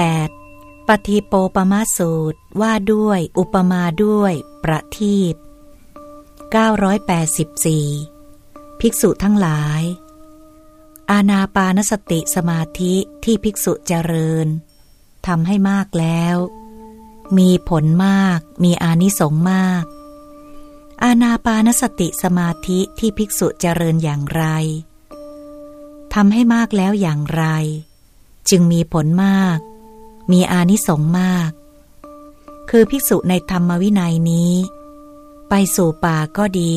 8. ปฏิโปปมาสูตรว่าด้วยอุปมาด้วย ประทีป984 ภิกษุทั้งหลาย อาณาปานสติสมาธิที่ภิกษุเจริญทำให้มากแล้ว มีผลมาก มีอานิสงส์มาก อาณาปานสติสมาธิที่ภิกษุเจริญอย่างไรทำให้มากแล้วอย่างไร จึงมีผลมาก มีอานิสงส์มาก คือภิกษุในธรรมวินัยนี้ ไปสู่ป่าก็ดี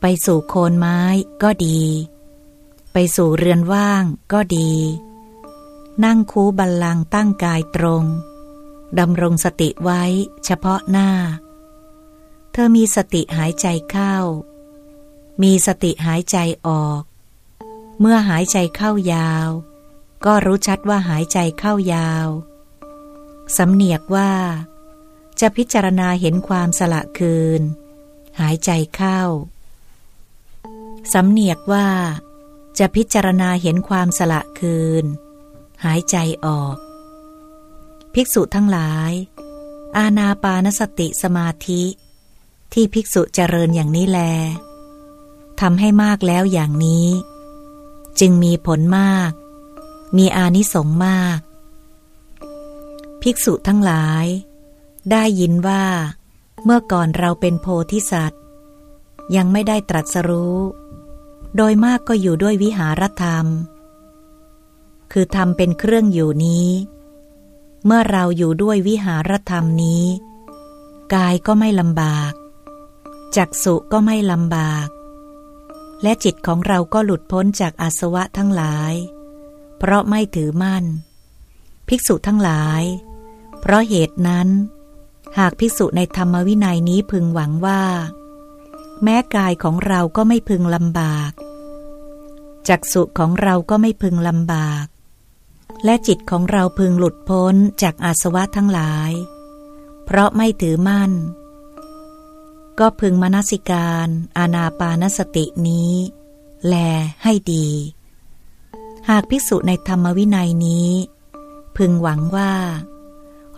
ไปสู่โคนไม้ก็ดี ไปสู่เรือนว่างก็ดี นั่งคูบัลลังตั้งกายตรงดำรงสติไว้เฉพาะหน้า เธอมีสติหายใจเข้า มีสติหายใจออก เมื่อหายใจเข้ายาว ก็รู้ชัดว่าหายใจเข้ายาว สำเนียกว่า จะพิจารณาเห็นความสละคืน หายใจเข้า สำเนียกว่า จะพิจารณาเห็นความสละคืน หายใจออก ภิกษุทั้งหลาย อาณาปานสติสมาธิ ที่ภิกษุเจริญอย่างนี้แลทำให้มากแล้วอย่างนี้ จึงมีผลมาก มีอานิสงส์มาก ภิกษุทั้งหลาย ได้ยินว่า เมื่อก่อนเราเป็นโพธิสัตว์ ยังไม่ได้ตรัสรู้ โดยมากก็อยู่ด้วยวิหารธรรม คือทำเป็นเครื่องอยู่นี้ เมื่อเราอยู่ด้วยวิหารธรรมนี้ กายก็ไม่ลำบาก จักสุก็ไม่ลำบาก และจิตของเราก็หลุดพ้นจากอาสวะทั้งหลาย เพราะไม่ถือมั่น ภิกษุทั้งหลาย เพราะเหตุนั้น หากภิกษุในธรรมวินัยนี้พึงหวังว่า แม้กายของเราก็ไม่พึงลำบาก จักสุของเราก็ไม่พึงลำบาก และจิตของเราพึงหลุดพ้นจากอาสวะทั้งหลาย เพราะไม่ถือมั่น ก็พึงมนสิการ อาณาปานสตินี้ แลให้ดี หากภิกษุในธรรมวินัยนี้ พึงหวังว่า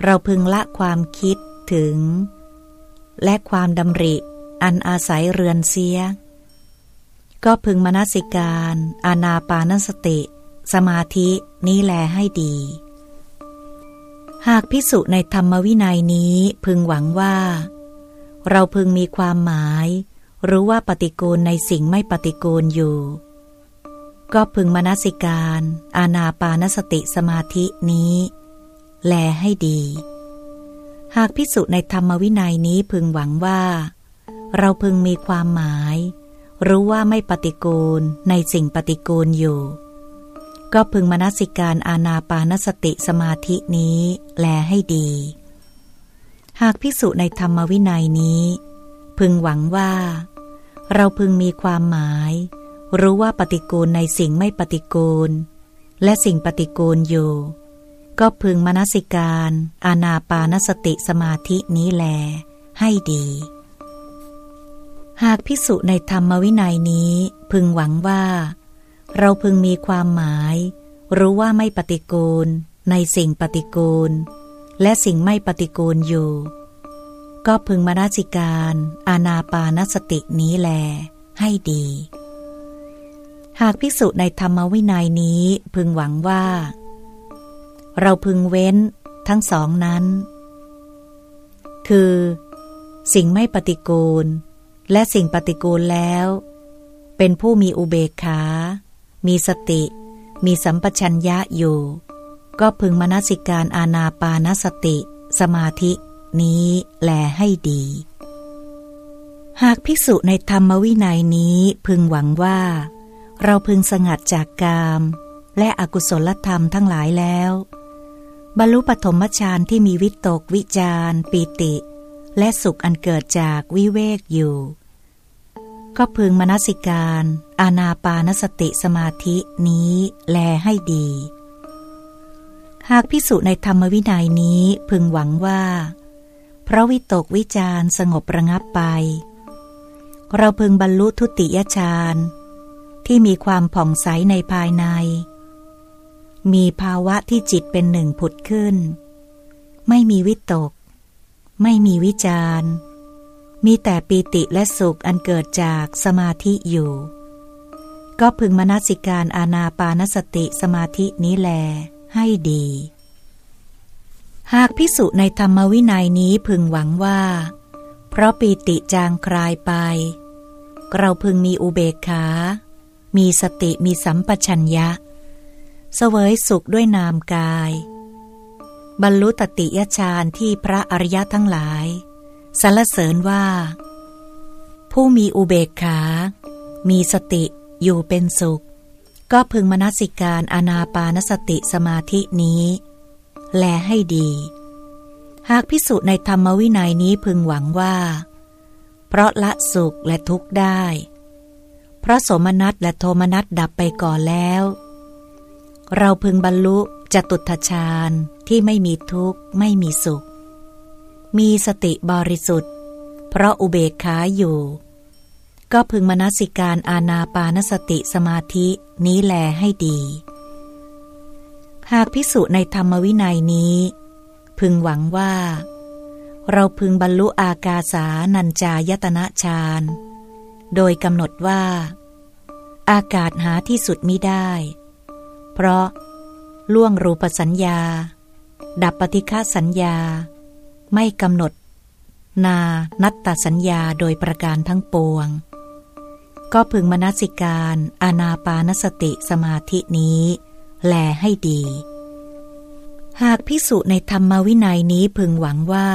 เราพึงละความคิดถึง และความดำริอันอาศัยเรือนเสีย ก็พึงมนสิการ อาณาปานสติ สมาธินี้แลให้ดี หากพิสุในธรรมวินัยนี้พึงหวังว่า เราพึงมีความหมาย รู้ว่าปฏิกูลในสิ่งไม่ปฏิกูลอยู่ ก็พึงมนสิการ อาณาปานสติสมาธินี้ แลให้ดี หากพิสุในธรรมวินัยนี้พึงหวังว่า เราพึงมีความหมาย รู้ว่าไม่ปฏิกูลในสิ่งปฏิกูลอยู่ ก็พึงมนสิการอาณาปานสติสมาธินี้ แลให้ดี หากภิกษุในธรรมวินัยนี้ พึงหวังว่า เราพึงมีความหมาย รู้ว่าปฏิกูลในสิ่งไม่ปฏิกูล และสิ่งปฏิกูลอยู่ ก็พึงมนสิการ อาณาปานสติสมาธินี้แล ให้ดี หากภิกษุในธรรมวินัยนี้พึงหวังว่า เราพึงมีความหมาย รู้ว่าไม่ปฏิกูล ในสิ่งปฏิกูล และสิ่งไม่ปฏิกูลอยู่ ก็พึงมราจิการ อาณาปานสตินี้แล ให้ดี หากภิกษุในธรรมวินัยนี้พึงหวังว่า เราพึงเว้นทั้งสองนั้น คือ สิ่งไม่ปฏิกูล และสิ่งปฏิกูลแล้ว เป็นผู้มีอุเบกขา มีสติ มีสัมปชัญญะอยู่ ก็พึงมนสิการอาณาปานสติ สมาธินี้แลให้ดี หากภิกษุในธรรมวินัยนี้พึงหวังว่า เราพึงสงัดจากกาม และอกุศลธรรมทั้งหลายแล้ว บรรลุปฐมฌานที่มีวิตกวิจารปีติ และสุขอันเกิดจากวิเวกอยู่ ก็พึงมนสิการ อาณาปานสติสมาธินี้แลให้ดี หากพิสุในธรรมวินัยนี้พึงหวังว่า พระวิตกวิจารสงบระงับไป เราพึงบรรลุทุติยฌาน ที่มีความผ่องใสในภายใน มีภาวะที่จิตเป็นหนึ่งผุดขึ้น ไม่มีวิตก ไม่มีวิจารมีแต่ปีติและสุขอันเกิดจากสมาธิอยู่ ก็พึงมนสิการอาณาปานสติสมาธินี้แลให้ดี หากพิสุในธรรมวินัยนี้พึงหวังว่า เพราะปีติจางคลายไป เราพึงมีอุเบกขา มีสติมีสัมปชัญญะ เสวยสุขด้วยนามกาย บรรลุตติยฌานที่พระอริยะทั้งหลายสรรเสริญว่า ผู้มีอุเบกขา มีสติอยู่เป็นสุข ก็พึงมนสิการอนาปานสติสมาธินี้ แลให้ดี หากพิสุในธรรมวินัยนี้พึงหวังว่า เพราะละสุขและทุกข์ได้ เพราะสมนัตและโทมนัตดับไปก่อนแล้ว เราพึงบรรลุจตุตฌานที่ไม่มีทุกข์ไม่มีสุข มีสติบริสุทธิ์ เพราะอุเบกขาอยู่ ก็พึงมนสิการอาณาปานสติสมาธินี้แลให้ดี หากพิสุในธรรมวินัยนี้ พึงหวังว่า เราพึงบรรลุอากาสานัญจายตนะฌาน โดยกำหนดว่า อากาศหาที่สุดมิได้ เพราะ ล่วงรูปสัญญา ดับปฏิฆาสัญญา ไม่กำหนด นานัตตสัญญาโดยประการทั้งปวง ก็พึงมนสิการอานาปานสติสมาธินี้ แลให้ดี หากพิสุในธรรมวินัยนี้พึงหวังว่า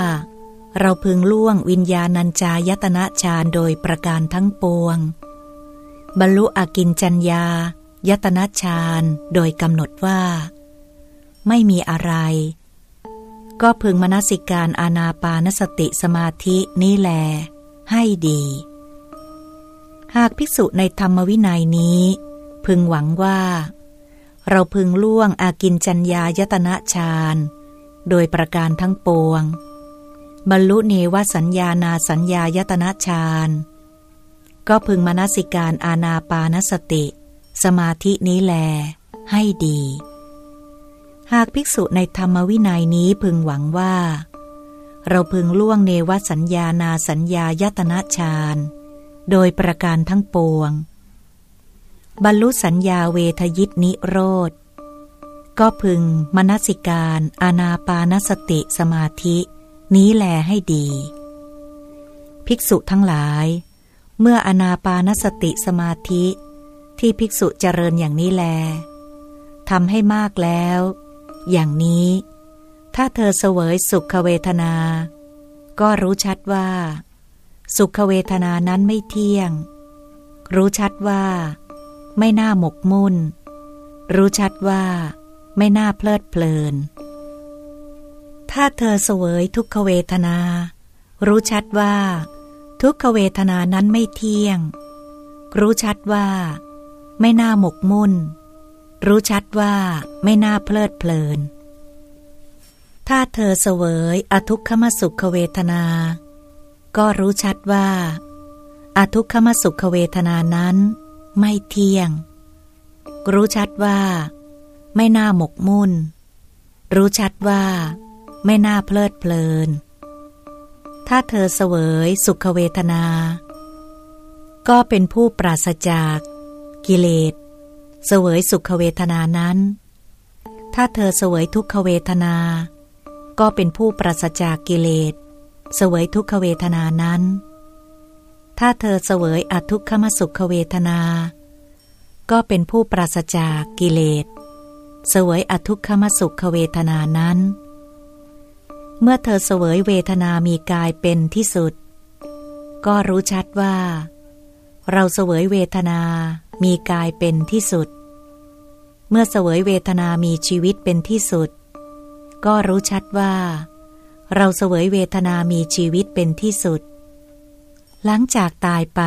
เราพึงล่วงวิญญาณัญจายตนะฌานโดยประการทั้งปวง บรรลุอากินจัญญายตนะฌานโดยกำหนดว่า ไม่มีอะไร ก็พึงมนสิการอาณาปานสติสมาธินี่แล ให้ดี หากภิกษุในธรรมวินัยนี้ พึงหวังว่า เราพึงล่วงอากินจัญญายตนะฌานโดยประการทั้งปวง บรรลุเนวสัญญานาสัญญายตนะฌานก็พึงมนสิการอาณาปานสติ สมาธินี้แล ให้ดี หากภิกษุในธรรมวินัยนี้พึงหวังว่า เราพึงล่วงเนวสัญญานาสัญญายตนะฌานโดยประการทั้งปวง บรรลุสัญญาเวทยิตนิโรธ ก็พึงมนสิการอาณาปานสติสมาธิ นี้แลให้ดี ภิกษุทั้งหลาย เมื่ออนาปานสติสมาธิ ที่ภิกษุเจริญอย่างนี้แลทำให้มากแล้ว อย่างนี้ ถ้าเธอเสวยสุขเวทนา ก็รู้ชัดว่า สุขเวทนานั้นไม่เที่ยง รู้ชัดว่า ไม่น่าหมกมุ่น รู้ชัดว่า ไม่น่าเพลิดเพลิน ถ้าเธอเสวยทุกขเวทนา รู้ชัดว่า ทุกขเวทนานั้นไม่เที่ยง รู้ชัดว่า ไม่น่าหมกมุ่น รู้ชัดว่าไม่น่าเพลิดเพลิน ถ้าเธอเสวยอทุกขมสุขเวทนา ก็รู้ชัดว่า อทุกขมสุขเวทนานั้น ไม่เที่ยง รู้ชัดว่า ไม่น่าหมกมุ่น รู้ชัดว่า ไม่น่าเพลิดเพลิน ถ้าเธอเสวยสุขเวทนา ก็เป็นผู้ปราศจากกิเลส เสวยสุขเวทนานั้น ถ้าเธอเสวยทุกขเวทนา ก็เป็นผู้ปราศจากกิเลส เสวยทุกขเวทนานั้น ถ้าเธอเสวยอทุกขมสุขเวทนา ก็เป็นผู้ปราศจากกิเลส เสวยอทุกขมสุขเวทนานั้น เมื่อเธอเสวยเวทนามีกายเป็นที่สุด ก็รู้ชัดว่า เราเสวยเวทนามีกายเป็นที่สุด เมื่อเสวยเวทนามีชีวิตเป็นที่สุด ก็รู้ชัดว่า เราเสวยเวทนามีชีวิตเป็นที่สุด หลังจากตายไป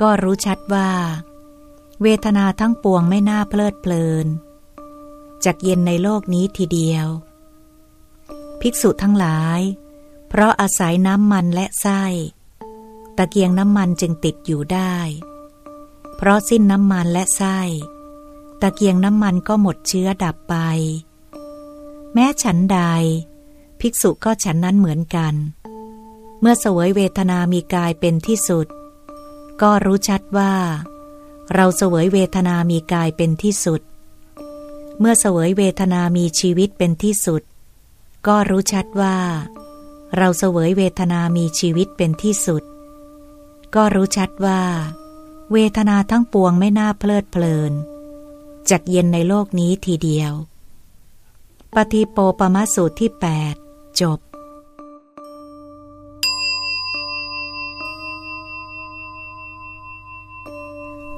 ก็รู้ชัดว่า เวทนาทั้งปวงไม่น่าเพลิดเพลินจากเย็นในโลกนี้ทีเดียว ภิกษุทั้งหลาย เพราะอาศัยน้ำมันและไส้ ตะเกียงน้ำมันจึงติดอยู่ได้ เพราะสิ้นน้ำมันและไส้ ตะเกียงน้ำมันก็หมดเชื้อดับไป แม้ฉันใด ภิกษุก็ฉันนั้นเหมือนกัน เมื่อเสวยเวทนามีกายเป็นที่สุด ก็รู้ชัดว่า เราเสวยเวทนามีกายเป็นที่สุด เมื่อเสวยเวทนามีชีวิตเป็นที่สุด ก็รู้ชัดว่า เราเสวยเวทนามีชีวิตเป็นที่สุด ก็รู้ชัดว่า เวทนาทั้งปวงไม่น่าเพลิดเพลินจากเย็นในโลกนี้ทีเดียว ปฏิโปปมสูตรที่ 8 จบ